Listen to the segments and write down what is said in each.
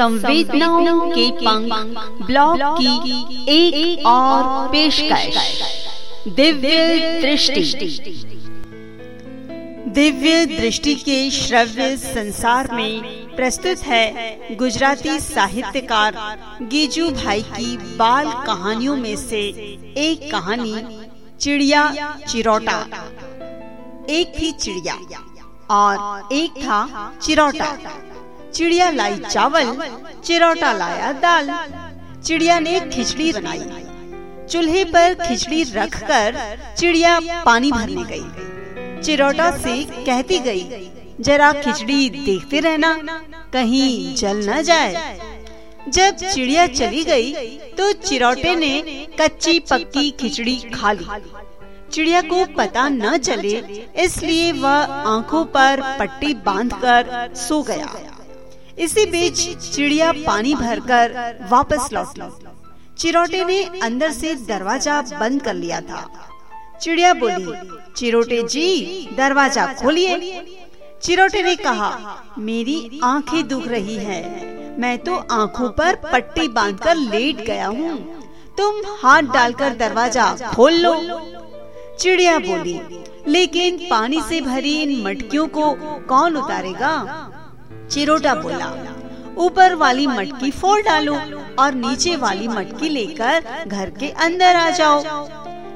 संवेदनाओं के पंख ब्लॉग की एक, एक और पेशकश। दिव्य दृष्टि। दिव्य दृष्टि के श्रव्य संसार में प्रस्तुत है गुजराती साहित्यकार गीजू भाई की बाल कहानियों में से एक कहानी चिड़िया चिरोटा। एक थी चिड़िया और एक था चिरोटा। चिड़िया लाई चावल, चिरौटा लाया दाल। चिड़िया ने खिचड़ी बनाई। चूल्हे पर खिचड़ी रखकर चिड़िया पानी भरने गई। चिरौटा से कहती गई, जरा खिचड़ी देखते रहना, कहीं जल न जाए। जब चिड़िया चली गई तो चिरौटे ने कच्ची पक्की खिचड़ी खा ली। चिड़िया को पता न चले, इसलिए वह आँखों पर पट्टी बांधकर सो गया। इसी बीच चिड़िया पानी भरकर वापस लौटी। चिरोटे ने अंदर से दरवाज़ा बंद कर लिया था। चिड़िया बोली चिरोटे जी दरवाज़ा खोलिए। चिरोटे ने कहा मेरी आँखें दुख रही है। मैं तो आँखों पर पट्टी बांधकर लेट गया हूँ। तुम हाथ डालकर दरवाज़ा खोल लो। चिड़िया बोली लेकिन पानी से भरी इन मटकियों को कौन उतारेगा? चिरोटा बोला। ऊपर वाली मटकी फोड़ डालो और नीचे वाली मटकी लेकर घर के अंदर आ जाओ।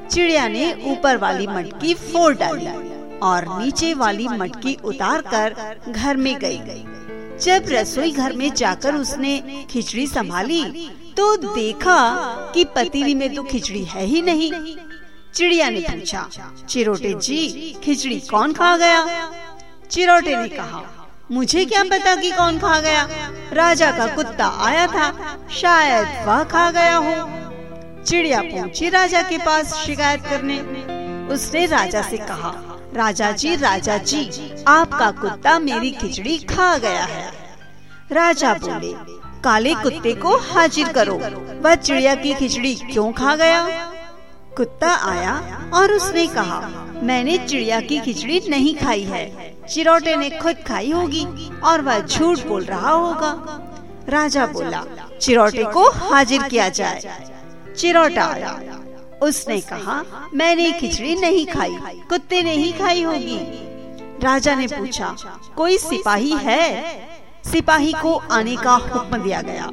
चिड़िया ने ऊपर वाली मटकी फोड़ डाली और नीचे वाली मटकी उतार कर घर में गई। जब रसोई घर में जाकर उसने खिचड़ी संभाली तो देखा कि पतीली में तो खिचड़ी है ही नहीं। चिड़िया ने पूछा, चिरोटे जी, खिचड़ी कौन खा गया? चिरोटे ने कहा मुझे क्या पता कि कौन खा गया? राजा का कुत्ता आया था। शायद वह खा गया हो। चिड़िया पहुँची राजा के पास शिकायत करने? उसने राजा से कहा राजा जी राजा जी आपका कुत्ता मेरी खिचड़ी खा गया है। राजा बोले काले कुत्ते को हाजिर करो। वह चिड़िया की खिचड़ी क्यों खा गया? कुत्ता आया और उसने कहा मैंने चिड़िया की खिचड़ी नहीं खाई है। चिरोटे ने खुद खाई होगी और वह झूठ बोल रहा होगा। राजा बोला, चिरोटे को हाजिर किया जाए। चिरोटा आया। उसने कहा, मैंने खिचड़ी नहीं खाई, कुत्ते ने ही खाई होगी। राजा ने पूछा, कोई सिपाही है? सिपाही को आने का हुक्म दिया गया।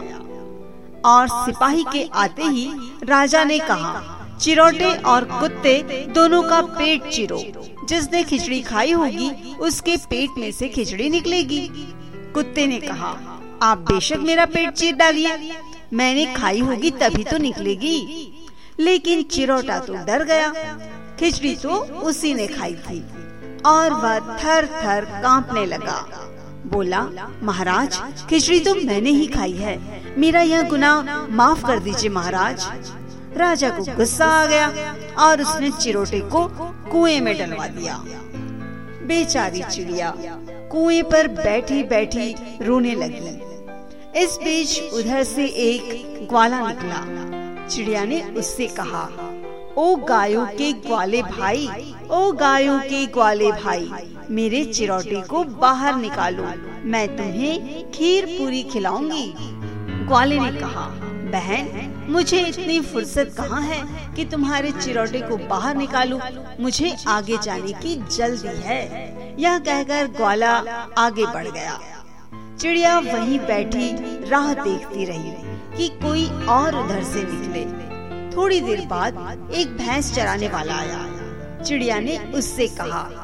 और सिपाही के आते ही राजा ने कहा चिरोटे और कुत्ते दोनों का पेट चिरो। जिसने खिचड़ी खाई होगी, उसके पेट में से खिचड़ी निकलेगी। कुत्ते ने कहा, आप बेशक मेरा पेट चीर डालिए। मैंने खाई होगी तभी तो निकलेगी। लेकिन चिरोटा तो डर गया। खिचड़ी तो उसी ने खाई थी और वह थर थर कांपने लगा। बोला, महाराज, खिचड़ी तो मैंने ही खाई है। मेरा यह गुनाह माफ़ कर दीजिए महाराज। राजा को गुस्सा आ गया और उसने चिरोटे को कुएँ में डलवा दिया। बेचारी चिड़िया कुएँ पर बैठी बैठी रोने लगी। इस बीच उधर से एक ग्वाला निकला। चिड़िया ने उससे कहा, ओ गायों के ग्वाले भाई, ओ गायों के ग्वाले भाई, मेरे चिरोटे को बाहर निकालो। मैं तुम्हें खीर पूरी खिलाऊँगी। ग्वाले ने कहा, बहन, मुझे इतनी फुर्सत कहाँ है कि तुम्हारे चिरोटे को बाहर निकालूं? मुझे आगे जाने की जल्दी है। यह कहकर ग्वाला आगे बढ़ गया। चिड़िया वहीं बैठी राह देखती रही कि कोई और उधर से निकले। थोड़ी देर बाद एक भैंस चराने वाला आया। चिड़िया ने उससे कहा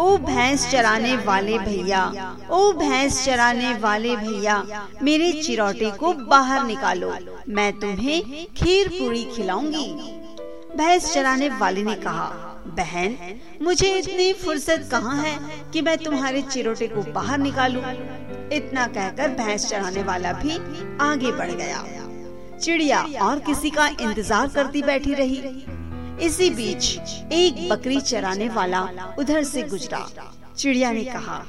ओ भैंस चराने वाले भैया, ओ भैंस चराने वाले भैया, मेरे चिरौटे को बाहर निकालो, मैं तुम्हें खीर पूरी खिलाऊँगी। भैंस चराने वाले ने कहा, बहन, मुझे इतनी फुर्सत कहाँ है कि मैं तुम्हारे चिरोटे को बाहर निकालूं? इतना कहकर भैंस चराने वाला भी आगे बढ़ गया। चिड़िया और किसी का इंतज़ार करती बैठी रही। इसी बीच एक बकरी चराने वाला उधर से गुजरा। चिड़िया ने कहा,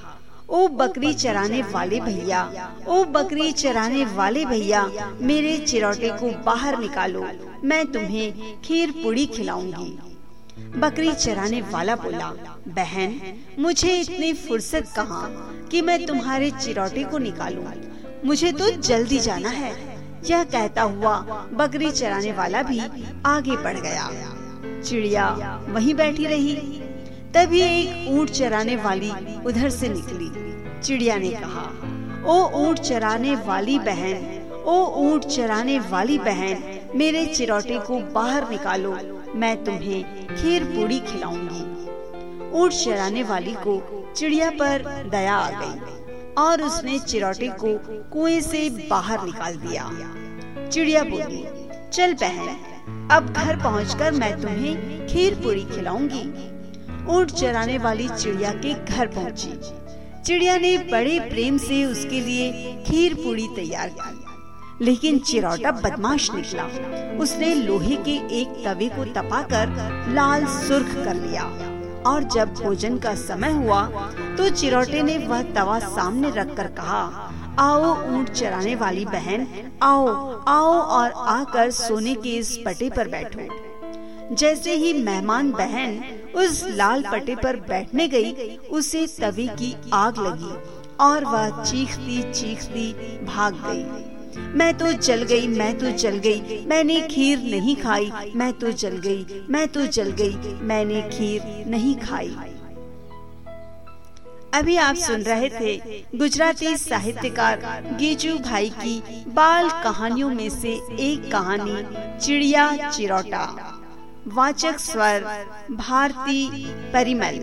ओ बकरी चराने वाले भैया, ओ बकरी चराने वाले भैया, मेरे चिरौटे को बाहर निकालो, मैं तुम्हें खीर पूड़ी खिलाऊँगी। बकरी चराने वाला बोला, बहन, मुझे इतनी फुर्सत कहाँ कि मैं तुम्हारे चिरौटे को निकालूं? मुझे तो जल्दी जाना है। यह कहता हुआ बकरी चराने वाला भी आगे बढ़ गया। चिड़िया वहीं बैठी रही। तभी एक ऊँट चराने वाली उधर से निकली। चिड़िया ने कहा, ओ ऊँट चराने वाली बहन, ओ ऊँट चराने वाली बहन, मेरे चिरौटे को बाहर निकालो, मैं तुम्हें खीर पूड़ी खिलाऊँगी। ऊँट चराने वाली को चिड़िया पर दया आ गई और उसने चिरौटे को कुएँ से बाहर निकाल दिया। चिड़िया बोली, चल बहन अब घर पहुंचकर मैं तुम्हें खीर पूरी खिलाऊँगी। ऊँट चराने वाली चिड़िया के घर पहुँची। चिड़िया ने बड़े प्रेम से उसके लिए खीर पूरी तैयार की। लेकिन चिरौटा बदमाश निकला। उसने लोहे के एक तवे को तपाकर लाल सुर्ख कर लिया। और जब भोजन का समय हुआ तो चिरौटे ने वह तवा सामने रखकर कहा आओ ऊँट चराने वाली बहन, आओ आओ और आकर सोने के इस पटे पर बैठो। जैसे ही मेहमान बहन उस लाल पटे पर बैठने गई, उसे तवे की आग लगी और वह चीखती चीखती भाग गई। मैं तो जल गई, मैं तो जल गई, मैंने खीर नहीं खाई, मैं तो जल गई, मैं तो जल गई, मैंने खीर नहीं खाई। अभी आप सुन रहे थे गुजराती साहित्यकार गीजू भाई की बाल कहानियों में से एक कहानी, चिड़िया चिरोटा। वाचक स्वर, भारती परिमल।